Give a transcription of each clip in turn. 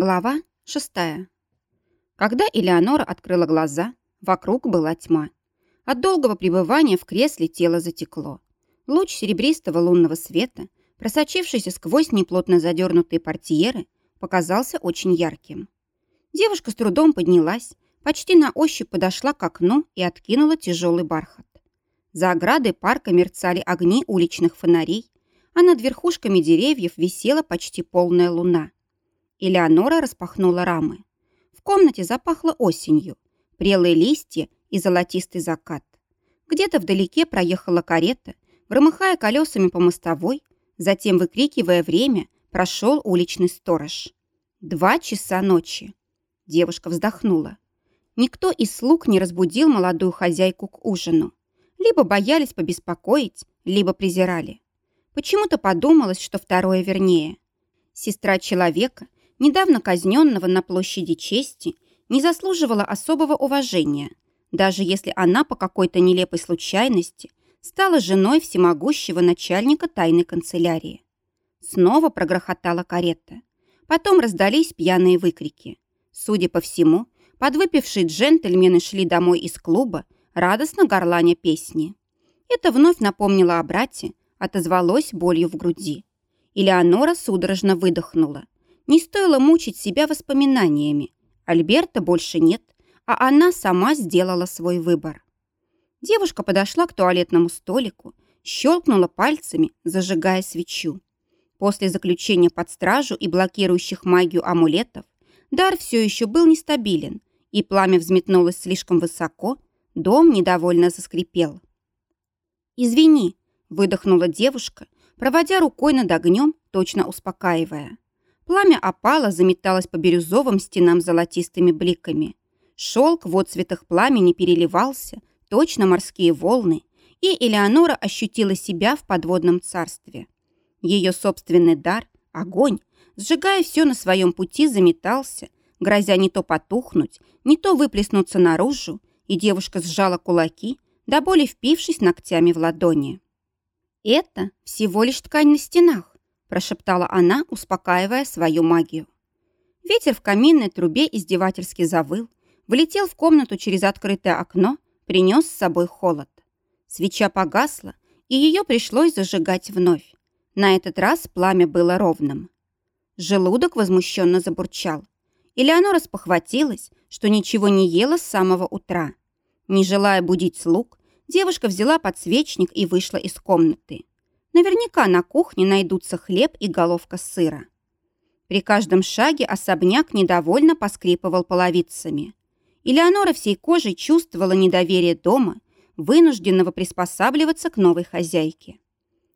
Глава шестая. Когда Элеонора открыла глаза, вокруг была тьма. От долгого пребывания в кресле тело затекло. Луч серебристого лунного света, просочившийся сквозь неплотно задернутые портьеры, показался очень ярким. Девушка с трудом поднялась, почти на ощупь подошла к окну и откинула тяжелый бархат. За оградой парка мерцали огни уличных фонарей, а над верхушками деревьев висела почти полная луна. Элеонора распахнула рамы. В комнате запахло осенью, прелые листья и золотистый закат. Где-то вдалеке проехала карета, громыхая колесами по мостовой, затем, выкрикивая время, прошел уличный сторож. Два часа ночи. Девушка вздохнула. Никто из слуг не разбудил молодую хозяйку к ужину. Либо боялись побеспокоить, либо презирали. Почему-то подумалось, что второе вернее. Сестра человека, недавно казненного на площади чести, не заслуживала особого уважения, даже если она по какой-то нелепой случайности стала женой всемогущего начальника тайной канцелярии. Снова прогрохотала карета. Потом раздались пьяные выкрики. Судя по всему, подвыпившие джентльмены шли домой из клуба, радостно горланя песни. Это вновь напомнило о брате, отозвалось болью в груди. Элеонора судорожно выдохнула. Не стоило мучить себя воспоминаниями. Альберта больше нет, а она сама сделала свой выбор. Девушка подошла к туалетному столику, щелкнула пальцами, зажигая свечу. После заключения под стражу и блокирующих магию амулетов дар все еще был нестабилен, и пламя взметнулось слишком высоко, дом недовольно заскрипел. «Извини», — выдохнула девушка, проводя рукой над огнем, точно успокаивая. Пламя опало, заметалось по бирюзовым стенам золотистыми бликами. Шелк в отцветах пламени переливался, точно морские волны, и Элеонора ощутила себя в подводном царстве. Ее собственный дар, огонь, сжигая все на своем пути, заметался, грозя не то потухнуть, не то выплеснуться наружу, и девушка сжала кулаки, до боли впившись ногтями в ладони. «Это всего лишь ткань на стенах прошептала она, успокаивая свою магию. Ветер в каминной трубе издевательски завыл, влетел в комнату через открытое окно, принес с собой холод. Свеча погасла, и ее пришлось зажигать вновь. На этот раз пламя было ровным. Желудок возмущенно забурчал. Элеонора спохватилась, что ничего не ела с самого утра. Не желая будить слуг, девушка взяла подсвечник и вышла из комнаты. Наверняка на кухне найдутся хлеб и головка сыра. При каждом шаге особняк недовольно поскрипывал половицами. Элеонора всей кожей чувствовала недоверие дома, вынужденного приспосабливаться к новой хозяйке.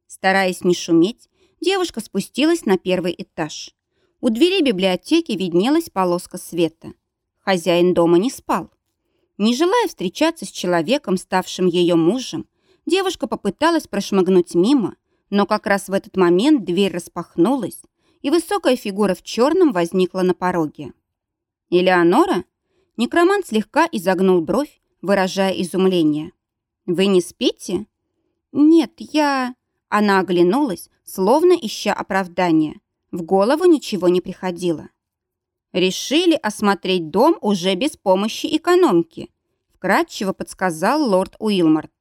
Стараясь не шуметь, девушка спустилась на первый этаж. У двери библиотеки виднелась полоска света. Хозяин дома не спал. Не желая встречаться с человеком, ставшим ее мужем, девушка попыталась прошмыгнуть мимо, но как раз в этот момент дверь распахнулась, и высокая фигура в черном возникла на пороге. «Элеонора?» Некромант слегка изогнул бровь, выражая изумление. «Вы не спите?» «Нет, я...» Она оглянулась, словно ища оправдания. В голову ничего не приходило. «Решили осмотреть дом уже без помощи экономки», вкратчиво подсказал лорд Уилмарт.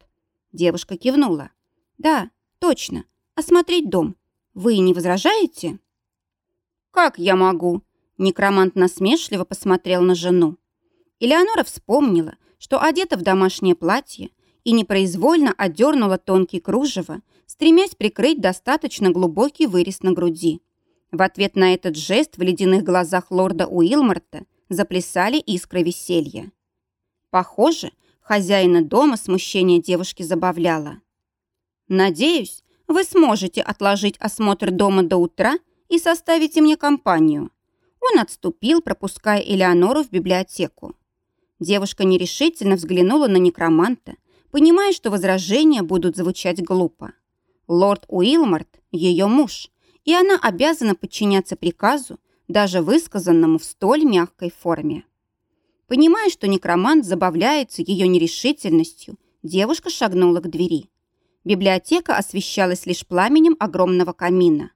Девушка кивнула. «Да, точно осмотреть дом. Вы не возражаете?» «Как я могу?» Некромант насмешливо посмотрел на жену. Элеонора вспомнила, что одета в домашнее платье и непроизвольно одернула тонкий кружево, стремясь прикрыть достаточно глубокий вырез на груди. В ответ на этот жест в ледяных глазах лорда Уилмарта заплясали искры веселья. Похоже, хозяина дома смущение девушки забавляло. «Надеюсь, вы сможете отложить осмотр дома до утра и составите мне компанию». Он отступил, пропуская Элеонору в библиотеку. Девушка нерешительно взглянула на некроманта, понимая, что возражения будут звучать глупо. Лорд Уилмарт – ее муж, и она обязана подчиняться приказу, даже высказанному в столь мягкой форме. Понимая, что некромант забавляется ее нерешительностью, девушка шагнула к двери. Библиотека освещалась лишь пламенем огромного камина.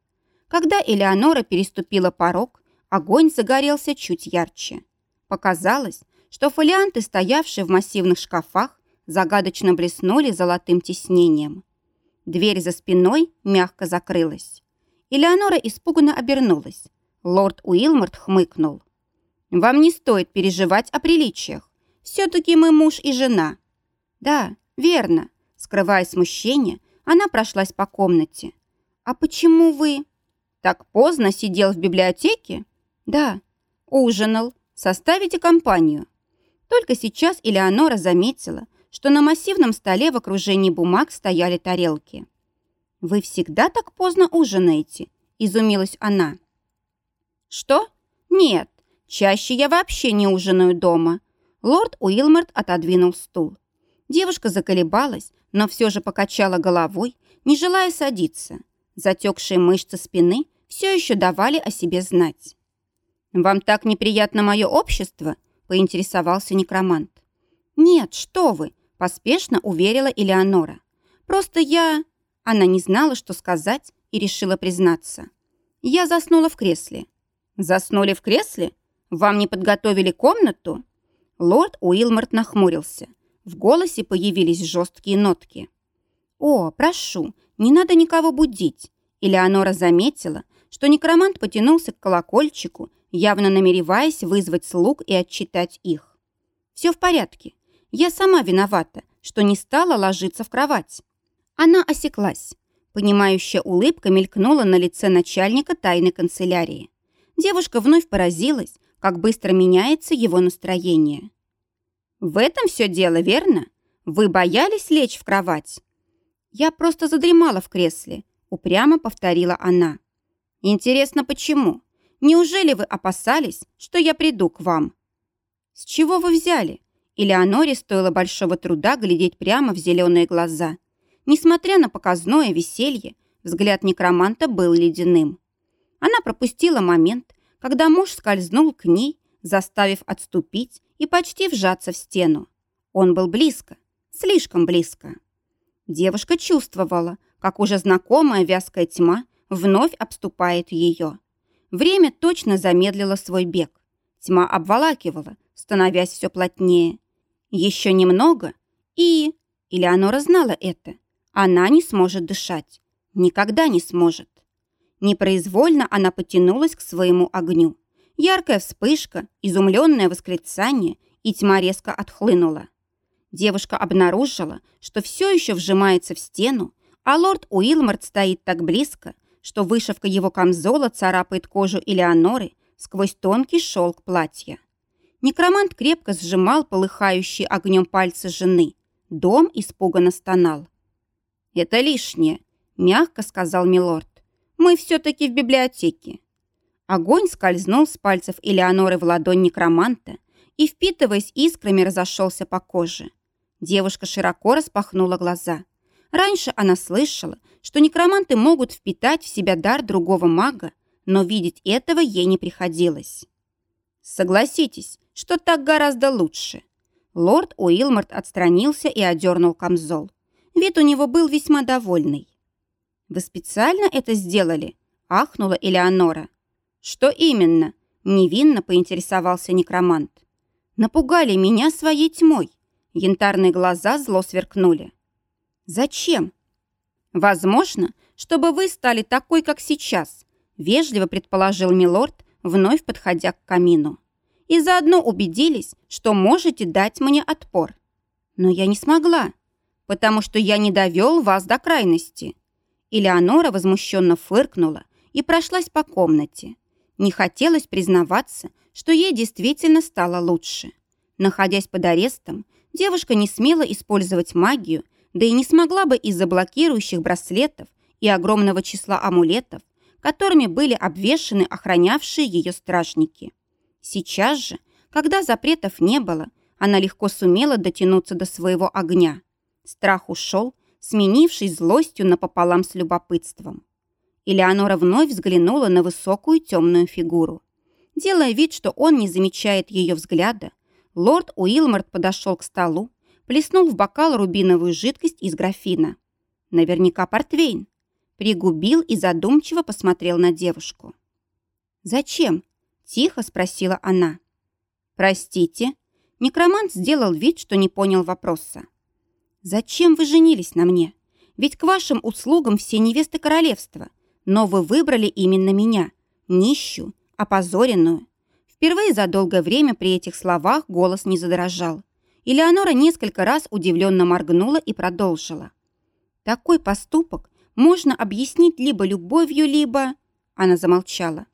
Когда Элеонора переступила порог, Огонь загорелся чуть ярче. Показалось, что фолианты, стоявшие в массивных шкафах, загадочно блеснули золотым тиснением. Дверь за спиной мягко закрылась. Элеонора испуганно обернулась. Лорд Уилморт хмыкнул. «Вам не стоит переживать о приличиях. Все-таки мы муж и жена». «Да, верно». Скрывая смущение, она прошлась по комнате. «А почему вы...» «Так поздно сидел в библиотеке?» «Да». «Ужинал. Составите компанию». Только сейчас Элеонора заметила, что на массивном столе в окружении бумаг стояли тарелки. «Вы всегда так поздно ужинаете?» – изумилась она. «Что? Нет, чаще я вообще не ужинаю дома». Лорд Уилморт отодвинул стул. Девушка заколебалась, но все же покачала головой, не желая садиться. Затекшие мышцы спины все еще давали о себе знать. «Вам так неприятно мое общество?» – поинтересовался некромант. «Нет, что вы!» – поспешно уверила Элеонора. «Просто я...» Она не знала, что сказать, и решила признаться. «Я заснула в кресле». «Заснули в кресле? Вам не подготовили комнату?» Лорд Уилморт нахмурился. В голосе появились жесткие нотки. «О, прошу, не надо никого будить». Элеонора заметила, что некромант потянулся к колокольчику, явно намереваясь вызвать слуг и отчитать их. «Все в порядке. Я сама виновата, что не стала ложиться в кровать». Она осеклась. Понимающая улыбка мелькнула на лице начальника тайной канцелярии. Девушка вновь поразилась, как быстро меняется его настроение. «В этом все дело, верно? Вы боялись лечь в кровать?» «Я просто задремала в кресле», — упрямо повторила она. «Интересно, почему? Неужели вы опасались, что я приду к вам?» «С чего вы взяли?» Элеоноре стоило большого труда глядеть прямо в зеленые глаза. Несмотря на показное веселье, взгляд некроманта был ледяным. Она пропустила момент, когда муж скользнул к ней, заставив отступить и почти вжаться в стену. Он был близко, слишком близко. Девушка чувствовала, как уже знакомая вязкая тьма вновь обступает ее. Время точно замедлило свой бег. Тьма обволакивала, становясь все плотнее. Еще немного, и... Элеонора знала это. Она не сможет дышать. Никогда не сможет. Непроизвольно она потянулась к своему огню. Яркая вспышка, изумленное восклицание, и тьма резко отхлынула. Девушка обнаружила, что все еще вжимается в стену, а лорд Уилморт стоит так близко, что вышивка его камзола царапает кожу Элеоноры сквозь тонкий шелк платья. Некромант крепко сжимал полыхающие огнем пальцы жены. Дом испуганно стонал. «Это лишнее», — мягко сказал милорд. «Мы все-таки в библиотеке». Огонь скользнул с пальцев Элеоноры в ладонь некроманта и, впитываясь искрами, разошелся по коже. Девушка широко распахнула глаза. Раньше она слышала, что некроманты могут впитать в себя дар другого мага, но видеть этого ей не приходилось. «Согласитесь, что так гораздо лучше». Лорд Уилморт отстранился и одернул камзол. Вид у него был весьма довольный. «Вы специально это сделали?» – ахнула Элеонора. «Что именно?» – невинно поинтересовался некромант. «Напугали меня своей тьмой». Янтарные глаза зло сверкнули. «Зачем?» «Возможно, чтобы вы стали такой, как сейчас», – вежливо предположил милорд, вновь подходя к камину. «И заодно убедились, что можете дать мне отпор». «Но я не смогла», потому что я не довел вас до крайности». Элеонора возмущенно фыркнула и прошлась по комнате. Не хотелось признаваться, что ей действительно стало лучше. Находясь под арестом, девушка не смела использовать магию, да и не смогла бы из-за блокирующих браслетов и огромного числа амулетов, которыми были обвешаны охранявшие ее стражники. Сейчас же, когда запретов не было, она легко сумела дотянуться до своего огня. Страх ушел, сменившись злостью напополам с любопытством. Элеонора вновь взглянула на высокую темную фигуру. Делая вид, что он не замечает ее взгляда, лорд Уилморт подошел к столу, плеснул в бокал рубиновую жидкость из графина. Наверняка портвейн. Пригубил и задумчиво посмотрел на девушку. «Зачем?» Тихо спросила она. «Простите?» Некромант сделал вид, что не понял вопроса. «Зачем вы женились на мне? Ведь к вашим услугам все невесты королевства, но вы выбрали именно меня, нищую, опозоренную». Впервые за долгое время при этих словах голос не задрожал. Элеонора несколько раз удивленно моргнула и продолжила. «Такой поступок можно объяснить либо любовью, либо...» Она замолчала.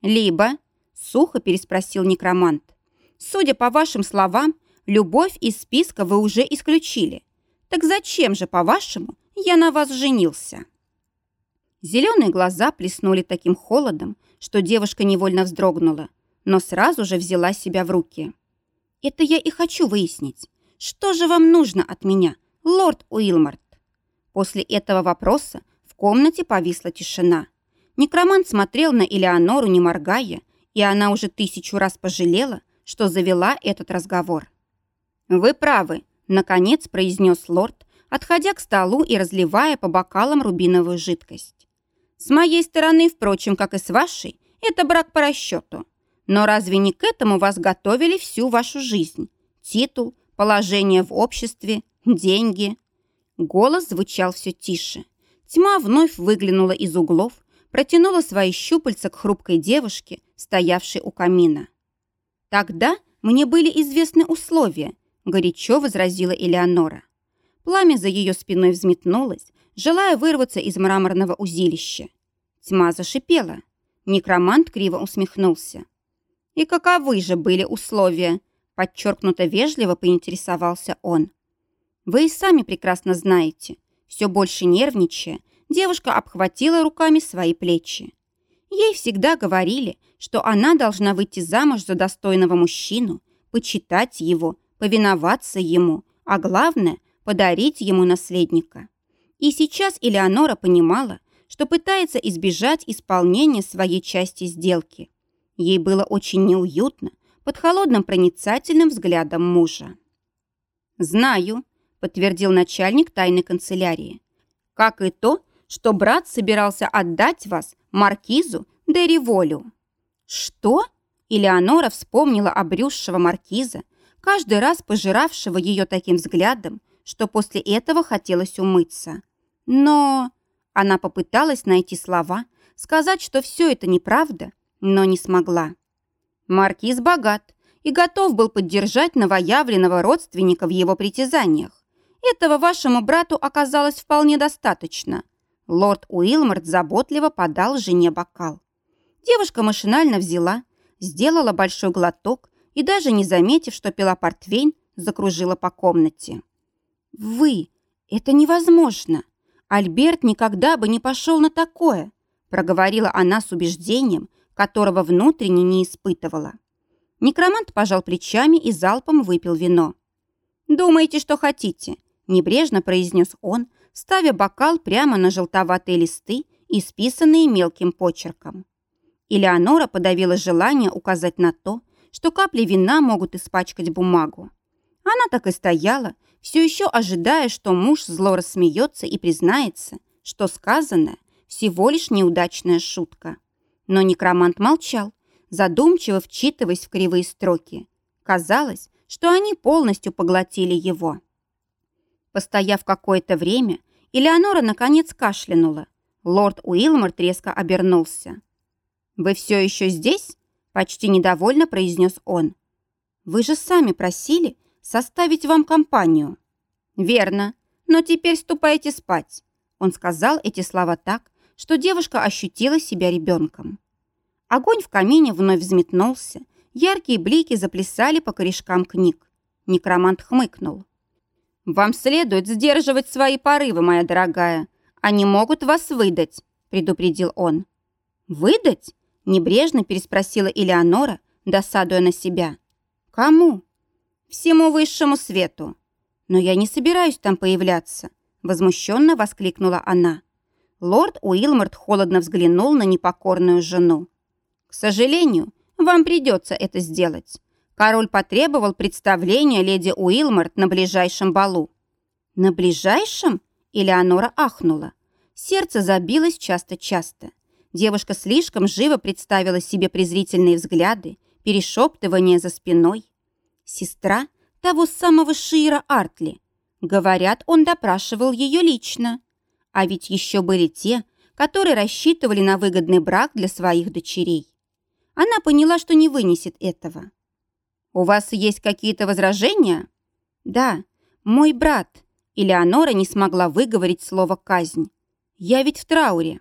«Либо...» — сухо переспросил некромант. Судя по вашим словам, любовь из списка вы уже исключили. Так зачем же, по-вашему, я на вас женился?» Зеленые глаза плеснули таким холодом, что девушка невольно вздрогнула, но сразу же взяла себя в руки. «Это я и хочу выяснить. Что же вам нужно от меня, лорд Уилмарт?» После этого вопроса в комнате повисла тишина. Некромант смотрел на Элеонору, не моргая, и она уже тысячу раз пожалела, что завела этот разговор. «Вы правы», — наконец произнес лорд, отходя к столу и разливая по бокалам рубиновую жидкость. «С моей стороны, впрочем, как и с вашей, это брак по расчету. Но разве не к этому вас готовили всю вашу жизнь? Титул, положение в обществе, деньги?» Голос звучал все тише. Тьма вновь выглянула из углов, протянула свои щупальца к хрупкой девушке, стоявшей у камина. «Тогда мне были известны условия», — горячо возразила Элеонора. Пламя за ее спиной взметнулось, желая вырваться из мраморного узилища. Тьма зашипела. Некромант криво усмехнулся. «И каковы же были условия?» Подчеркнуто вежливо поинтересовался он. «Вы и сами прекрасно знаете». Все больше нервничая, девушка обхватила руками свои плечи. Ей всегда говорили, что она должна выйти замуж за достойного мужчину, почитать его, повиноваться ему, а главное – подарить ему наследника. И сейчас Элеонора понимала, что пытается избежать исполнения своей части сделки. Ей было очень неуютно под холодным проницательным взглядом мужа. «Знаю», – подтвердил начальник тайной канцелярии, «как и то, что брат собирался отдать вас маркизу де Риволю». «Что?» Элеонора вспомнила обрюзшего маркиза, каждый раз пожиравшего ее таким взглядом, что после этого хотелось умыться. Но она попыталась найти слова, сказать, что все это неправда, но не смогла. Маркиз богат и готов был поддержать новоявленного родственника в его притязаниях. Этого вашему брату оказалось вполне достаточно. Лорд Уилморт заботливо подал жене бокал. Девушка машинально взяла, сделала большой глоток и, даже не заметив, что пила портвейн, закружила по комнате. «Вы! Это невозможно! Альберт никогда бы не пошел на такое!» проговорила она с убеждением, которого внутренне не испытывала. Некромант пожал плечами и залпом выпил вино. «Думаете, что хотите?» – небрежно произнес он, ставя бокал прямо на желтоватые листы, исписанные мелким почерком. Элеонора подавила желание указать на то, что капли вина могут испачкать бумагу. Она так и стояла, все еще ожидая, что муж зло рассмеется и признается, что сказанное всего лишь неудачная шутка. Но некромант молчал, задумчиво вчитываясь в кривые строки. Казалось, что они полностью поглотили его. Постояв какое-то время, Элеонора наконец кашлянула. Лорд Уилмор резко обернулся. «Вы все еще здесь?» – почти недовольно произнес он. «Вы же сами просили составить вам компанию». «Верно, но теперь ступайте спать». Он сказал эти слова так, что девушка ощутила себя ребенком. Огонь в камине вновь взметнулся, яркие блики заплясали по корешкам книг. Некромант хмыкнул. «Вам следует сдерживать свои порывы, моя дорогая. Они могут вас выдать», — предупредил он. «Выдать?» — небрежно переспросила Элеонора, досадуя на себя. «Кому?» «Всему высшему свету». «Но я не собираюсь там появляться», — возмущенно воскликнула она. Лорд Уилморт холодно взглянул на непокорную жену. «К сожалению, вам придется это сделать. Король потребовал представления леди Уилморт на ближайшем балу. «На ближайшем?» – Элеонора ахнула. Сердце забилось часто-часто. Девушка слишком живо представила себе презрительные взгляды, перешептывания за спиной. Сестра того самого Шира Артли. Говорят, он допрашивал ее лично. А ведь еще были те, которые рассчитывали на выгодный брак для своих дочерей. Она поняла, что не вынесет этого. «У вас есть какие-то возражения?» «Да, мой брат». Элеонора не смогла выговорить слово «казнь». «Я ведь в трауре».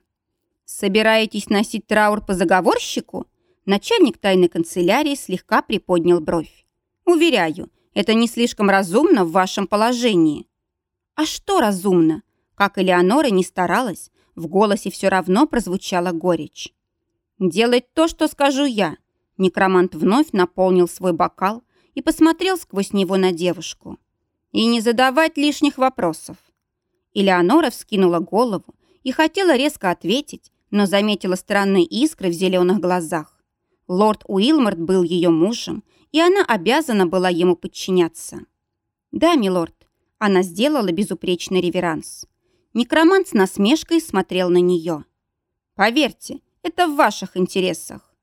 «Собираетесь носить траур по заговорщику?» Начальник тайной канцелярии слегка приподнял бровь. «Уверяю, это не слишком разумно в вашем положении». «А что разумно?» Как Элеонора не старалась, в голосе все равно прозвучала горечь. «Делать то, что скажу я». Некромант вновь наполнил свой бокал и посмотрел сквозь него на девушку. «И не задавать лишних вопросов». Элеонора вскинула голову и хотела резко ответить, но заметила странные искры в зеленых глазах. Лорд Уилморт был ее мужем, и она обязана была ему подчиняться. «Да, милорд», — она сделала безупречный реверанс. Некромант с насмешкой смотрел на нее. «Поверьте, это в ваших интересах.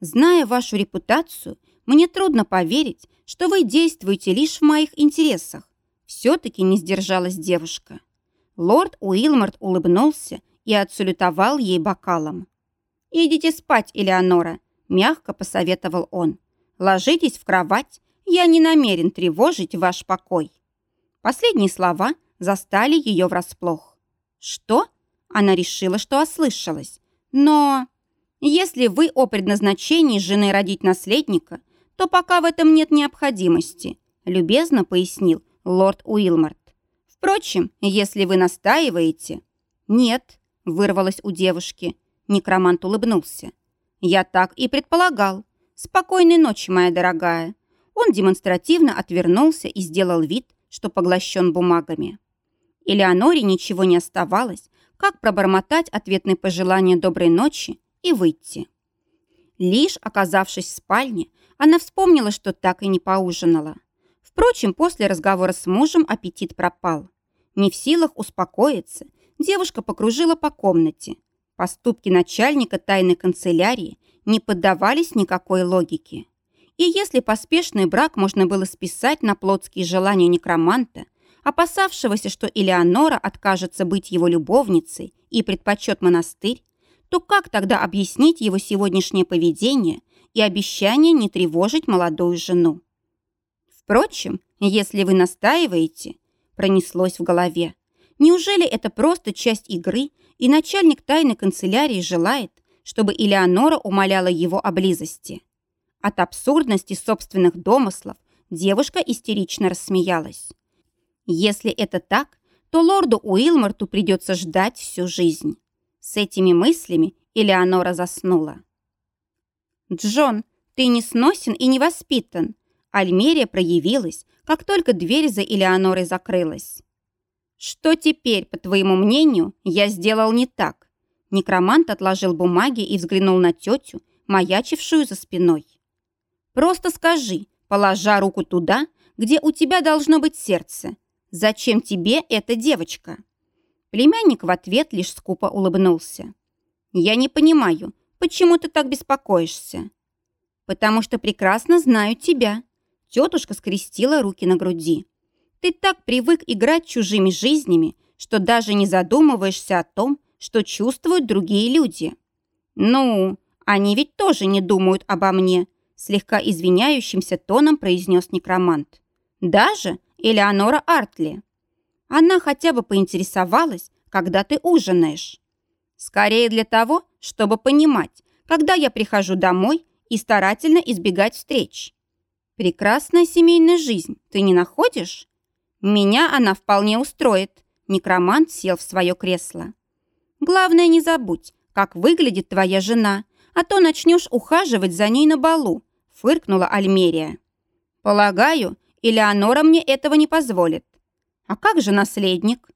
Зная вашу репутацию, мне трудно поверить, что вы действуете лишь в моих интересах. Все-таки не сдержалась девушка. Лорд Уилморт улыбнулся и отсалютовал ей бокалом. «Идите спать, Элеонора», – мягко посоветовал он. «Ложитесь в кровать, я не намерен тревожить ваш покой». Последние слова – застали ее врасплох. «Что?» Она решила, что ослышалась. «Но если вы о предназначении жены родить наследника, то пока в этом нет необходимости», любезно пояснил лорд Уилмарт. «Впрочем, если вы настаиваете...» «Нет», вырвалось у девушки. Некромант улыбнулся. «Я так и предполагал. Спокойной ночи, моя дорогая». Он демонстративно отвернулся и сделал вид, что поглощен бумагами. Элеоноре ничего не оставалось, как пробормотать ответные пожелания доброй ночи и выйти. Лишь оказавшись в спальне, она вспомнила, что так и не поужинала. Впрочем, после разговора с мужем аппетит пропал. Не в силах успокоиться, девушка покружила по комнате. Поступки начальника тайной канцелярии не поддавались никакой логике. И если поспешный брак можно было списать на плотские желания некроманта, опасавшегося, что Элеонора откажется быть его любовницей и предпочет монастырь, то как тогда объяснить его сегодняшнее поведение и обещание не тревожить молодую жену? Впрочем, если вы настаиваете, пронеслось в голове, неужели это просто часть игры, и начальник тайной канцелярии желает, чтобы Элеонора умоляла его о близости? От абсурдности собственных домыслов девушка истерично рассмеялась. Если это так, то лорду Уилморту придется ждать всю жизнь. С этими мыслями Элеонора заснула. «Джон, ты не сносен и не воспитан». Альмерия проявилась, как только дверь за Элеонорой закрылась. «Что теперь, по твоему мнению, я сделал не так?» Некромант отложил бумаги и взглянул на тетю, маячившую за спиной. «Просто скажи, положа руку туда, где у тебя должно быть сердце, «Зачем тебе эта девочка?» Племянник в ответ лишь скупо улыбнулся. «Я не понимаю, почему ты так беспокоишься?» «Потому что прекрасно знаю тебя». Тетушка скрестила руки на груди. «Ты так привык играть чужими жизнями, что даже не задумываешься о том, что чувствуют другие люди». «Ну, они ведь тоже не думают обо мне», слегка извиняющимся тоном произнес некромант. «Даже Элеонора Артли. Она хотя бы поинтересовалась, когда ты ужинаешь. Скорее для того, чтобы понимать, когда я прихожу домой и старательно избегать встреч. Прекрасная семейная жизнь, ты не находишь? Меня она вполне устроит. Некромант сел в свое кресло. Главное, не забудь, как выглядит твоя жена, а то начнешь ухаживать за ней на балу, фыркнула Альмерия. Полагаю, Элеонора мне этого не позволит. А как же наследник?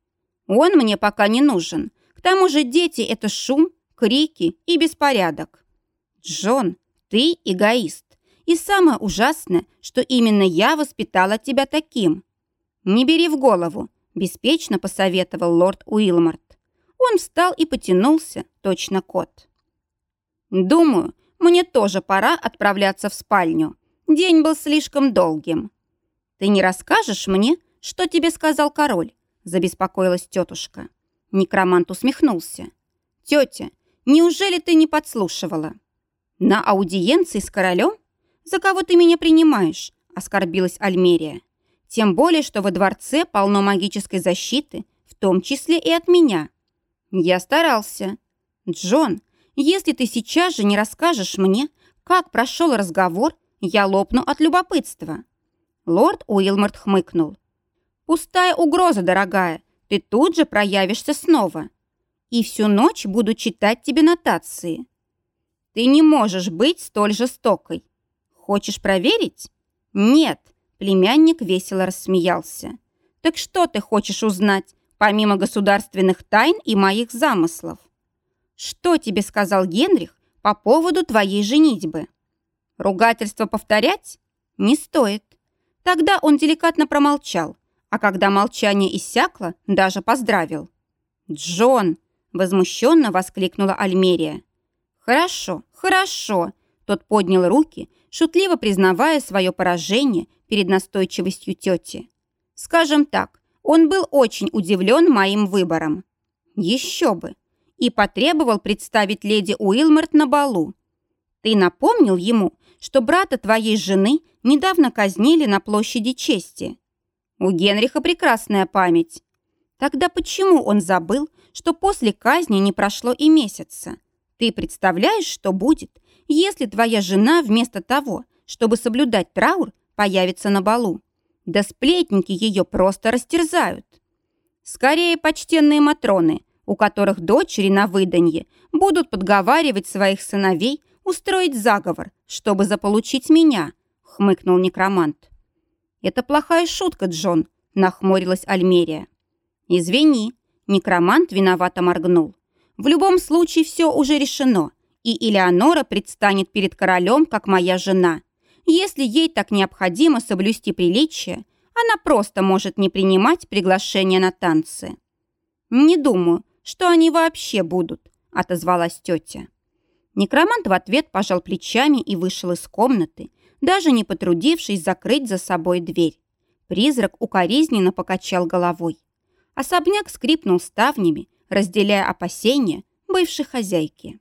Он мне пока не нужен. К тому же дети – это шум, крики и беспорядок. Джон, ты эгоист. И самое ужасное, что именно я воспитала тебя таким. Не бери в голову, беспечно посоветовал лорд Уилмарт. Он встал и потянулся, точно кот. Думаю, мне тоже пора отправляться в спальню. День был слишком долгим. Ты не расскажешь мне, что тебе сказал король? Забеспокоилась тетушка. Некромант усмехнулся. Тетя, неужели ты не подслушивала? На аудиенции с королем? За кого ты меня принимаешь? Оскорбилась Альмерия. Тем более, что во дворце полно магической защиты, в том числе и от меня. Я старался. Джон, если ты сейчас же не расскажешь мне, как прошел разговор, я лопну от любопытства». Лорд Уилморт хмыкнул. «Пустая угроза, дорогая. Ты тут же проявишься снова. И всю ночь буду читать тебе нотации. Ты не можешь быть столь жестокой. Хочешь проверить? Нет, племянник весело рассмеялся. Так что ты хочешь узнать, помимо государственных тайн и моих замыслов? Что тебе сказал Генрих по поводу твоей женитьбы? Ругательство повторять? Не стоит. Тогда он деликатно промолчал, а когда молчание иссякло, даже поздравил. «Джон!» – возмущенно воскликнула Альмерия. «Хорошо, хорошо!» – тот поднял руки, шутливо признавая свое поражение перед настойчивостью тети. «Скажем так, он был очень удивлен моим выбором. Еще бы! и потребовал представить леди Уилморт на балу. Ты напомнил ему, что брата твоей жены недавно казнили на площади чести. У Генриха прекрасная память. Тогда почему он забыл, что после казни не прошло и месяца? Ты представляешь, что будет, если твоя жена вместо того, чтобы соблюдать траур, появится на балу? Да сплетники ее просто растерзают. Скорее, почтенные Матроны, у которых дочери на выданье будут подговаривать своих сыновей устроить заговор, чтобы заполучить меня», — хмыкнул некромант. «Это плохая шутка, Джон», — нахмурилась Альмерия. «Извини», — некромант виновато моргнул. «В любом случае все уже решено, и Элеонора предстанет перед королем, как моя жена. Если ей так необходимо соблюсти приличие, она просто может не принимать приглашение на танцы». «Не думаю, что они вообще будут», — отозвалась тетя. Некромант в ответ пожал плечами и вышел из комнаты, даже не потрудившись закрыть за собой дверь. Призрак укоризненно покачал головой. Особняк скрипнул ставнями, разделяя опасения бывшей хозяйки.